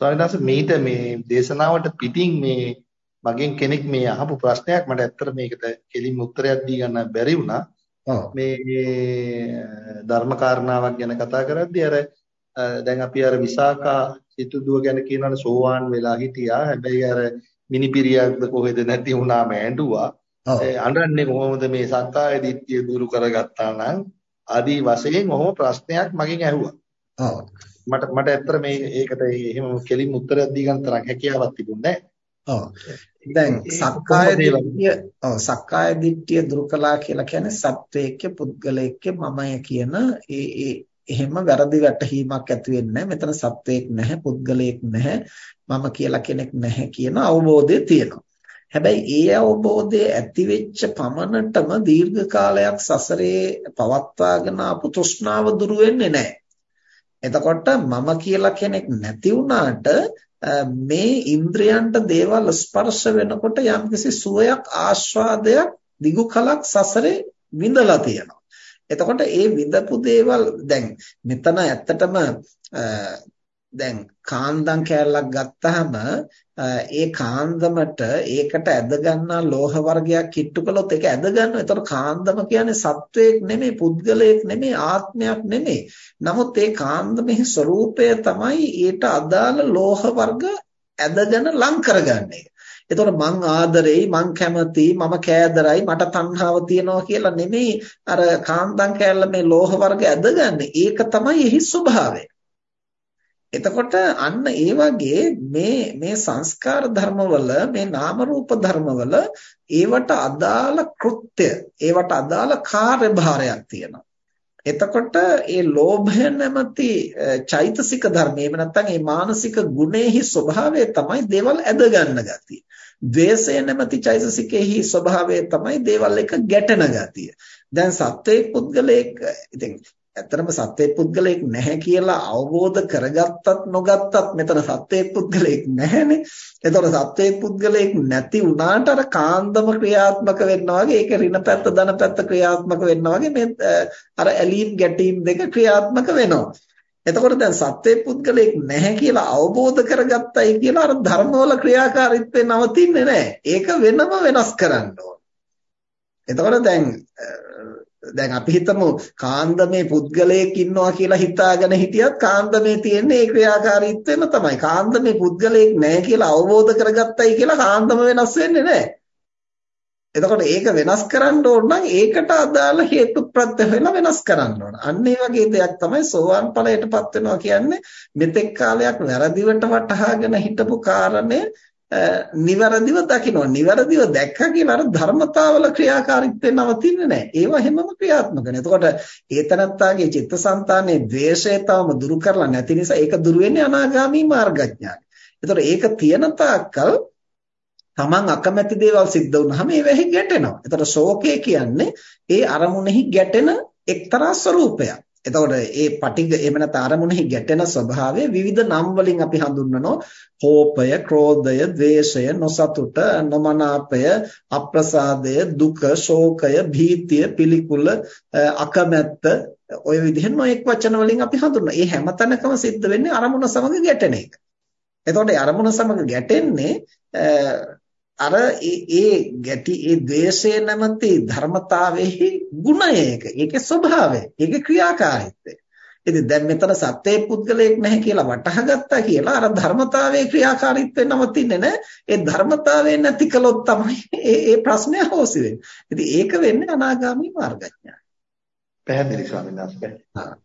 ස්වාමීන් මීට මේ දේශනාවට පිටින් මේ මගෙන් කෙනෙක් මේ අහපු ප්‍රශ්නයක් මට ඇත්තට මේකට කෙලින්ම උත්තරයක් දී ගන්න බැරි වුණා. මේ ධර්ම කාරණාවක් ගැන කතා කරද්දී අර දැන් අපි අර විසාකා සිතුදුව ගැන කියනවනේ සෝවාන් වෙලා හිටියා. හැබැයි අර මිනිපිරියක්ද කොහෙද නැති වුණාම ඇඬුවා. අඬන්නේ කොහොමද මේ සක්කාය දිට්ඨිය දුරු කරගත්තා නම් ආදී වශයෙන් ඔහොම ප්‍රශ්නයක් මගෙන් ඇහුවා. මට මට ඇත්තට මේ ඒකට එහෙම කෙලින් උත්තරයක් දී ගන්න තරම් හැකියාවක් තිබුණේ නැහැ. ඔව්. දැන් සක්කාය දිට්ඨිය ඔව් සක්කාය දිට්ඨිය දුරු කළා කියලා කියන්නේ සත්වයේක්ක පුද්ගලයෙක්ක මමය කියන ඒ ඒ එහෙම වැරදි වැටහීමක් ඇති වෙන්නේ මෙතන සත්වයක් නැහැ පුද්ගලයෙක් නැහැ මම කියලා කෙනෙක් නැහැ කියන අවබෝධය තියෙනවා. හැබැයි ඒ අවබෝධය ඇති වෙච්ච පමණටම දීර්ඝ කාලයක් සසරේ පවත්වාගෙන ආපු තෘෂ්ණාව දුරු වෙන්නේ නැහැ. එතකොට මම කියලා කෙනෙක් නැති වුණාට මේ ඉන්ද්‍රයන්ට දේවල් ස්පර්ශ වෙනකොට යම්කිසි සුවයක් ආස්වාදයක් දිගු කලක් සසරේ විඳලා තියෙනවා. එතකොට ඒ විඳපු දේවල් දැන් මෙතන ඇත්තටම දැන් කාන්දම් කෑල්ලක් ගත්තාම ඒ කාන්දමට ඒකට ඇද ගන්නා ලෝහ වර්ගයක් කිට්ටු කළොත් ඒක ඇද ගන්නවා. ඒතර කාන්දම කියන්නේ සත්වයක් නෙමෙයි, පුද්ගලයෙක් නෙමෙයි, ආත්මයක් නෙමෙයි. නමුත් ඒ කාන්දමේ ස්වરૂපය තමයි ඊට අදාළ ලෝහ වර්ග ඇදගෙන ලං කරගන්නේ. එතකොට මං ආදරෙයි මං කැමතියි මම කෑදරයි මට තණ්හාව තියෙනවා කියලා නෙමෙයි අර කාන්දම් කෑල්ල මේ ලෝහ වර්ග ඇදගන්නේ. ඒක තමයි එහි ස්වභාවය. එතකොට අන්න ඒ වගේ මේ මේ සංස්කාර ධර්මවල මේ නාම රූප ධර්මවල ඒවට අදාළ කෘත්‍ය ඒවට අදාළ කාර්යභාරයක් තියෙනවා. එතකොට ඒ ලෝභය නැමැති චෛතසික ධර්ම එහෙම නැත්නම් මේ මානසික ගුණෙහි ස්වභාවය තමයි දේවල් ඇද ගන්න ගතිය. ද්වේෂය නැමැති චෛතසිකෙහි ස්වභාවය තමයි දේවල් එක ගැටෙන ගතිය. දැන් සත්වයේ පුද්ගලයෙක් ඉතින් ඇත්තටම සත්වයේ පුද්ගලයෙක් නැහැ කියලා අවබෝධ කරගත්තත් නොගත්තත් මෙතන සත්වයේ පුද්ගලයෙක් නැහැනේ. එතකොට සත්වයේ පුද්ගලයෙක් නැති වුණාට අර කාන්දම ක්‍රියාත්මක වෙනවා වගේ ඒක ඍණ පැත්ත ධන පැත්ත ක්‍රියාත්මක වෙනවා වගේ මේ අර ඇලීම් ගැටීම් දෙක ක්‍රියාත්මක වෙනවා. එතකොට දැන් සත්වයේ පුද්ගලයෙක් නැහැ කියලා අවබෝධ කරගත්තයි කියලා අර ධර්මවල ක්‍රියාකාරීත්වය නවතින්නේ නැහැ. ඒක වෙනම වෙනස් කරන්න ඕන. එතකොට දැන් දැන් අපි හිතමු කාන්දමේ පුද්ගලයෙක් ඉන්නවා කියලා හිතාගෙන හිටියත් කාන්දමේ තියෙන්නේ ඒ ක්‍රියාකාරීත්වෙම තමයි. කාන්දමේ පුද්ගලයෙක් නැහැ කියලා අවබෝධ කරගත්තයි කියලා කාන්දම වෙනස් වෙන්නේ නැහැ. එතකොට ඒක වෙනස් කරන්න ඕන නම් ඒකට අදාළ හේතු ප්‍රත්‍ය වෙලා වෙනස් කරන්න ඕන. අන්න ඒ වගේ දෙයක් තමයි සෝවාන් ඵලයටපත් වෙනවා කියන්නේ මෙතෙක් කාලයක් වැරදිවට වටහාගෙන හිටපු කාරණය නිවැරදිව දකිනවා. නිවැරදිව දැක්ක කියලා අර ධර්මතාවල ක්‍රියාකාරීත්වය නවතින්නේ නැහැ. ඒවා හැමම ක්‍රියාත්මක වෙනවා. එතකොට ඒතනත්තාගේ චිත්තසංතානයේ ද්වේෂය තවම දුරු කරලා නැති නිසා ඒක දුරු වෙන්නේ අනාගාමී මාර්ගඥානයි. එතකොට ඒක තියෙන තාක්කල් තමන් අකමැති දේවල් සිද්ධ වුනහම ඒවෙහි ගැටෙනවා. එතකොට ශෝකය කියන්නේ ඒ අරමුණෙහි ගැටෙන එක්තරා ස්වરૂපයක්. එතකොට ඒ පටිග එහෙම නැත්නම් අරමුණෙහි ගැටෙන ස්වභාවය විවිධ නම් වලින් අපි හඳුන්වනවා කෝපය, ක්‍රෝධය, ද්වේෂය, නොසතුට, නොමනාපය, අප්‍රසාදය, දුක, ශෝකය, භීතිය, පිළිකුල, අකමැත්ත ඔය විදිහෙන් නොඑක් වචන වලින් අපි හඳුන්වනවා. මේ හැමතැනකම සිද්ධ වෙන්නේ අරමුණ සමග ගැටෙන එක. එතකොට අරමුණ සමග ගැටෙන්නේ අර ඒ ඒ ගැටි ඒ ද්වේෂය නැමැති ධර්මතාවෙහි ගුණය ඒක. ඒකේ ස්වභාවය. ඒකේ ක්‍රියාකාරීත්වය. ඉතින් දැන් මෙතන සත්‍යයේ පුද්ගලයෙක් නැහැ කියලා වටහාගත්තා කියලා අර ධර්මතාවයේ ක්‍රියාකාරීත්වය නවතින්නේ නැහැ. ඒ ධර්මතාවය නැති කළොත් තමයි ඒ ඒ ප්‍රශ්නය හොසි වෙන්නේ. ඉතින් ඒක වෙන්නේ අනාගාමී මාර්ගඥානයි. පැහැදිලි ස්වාමීන් වහන්සේ.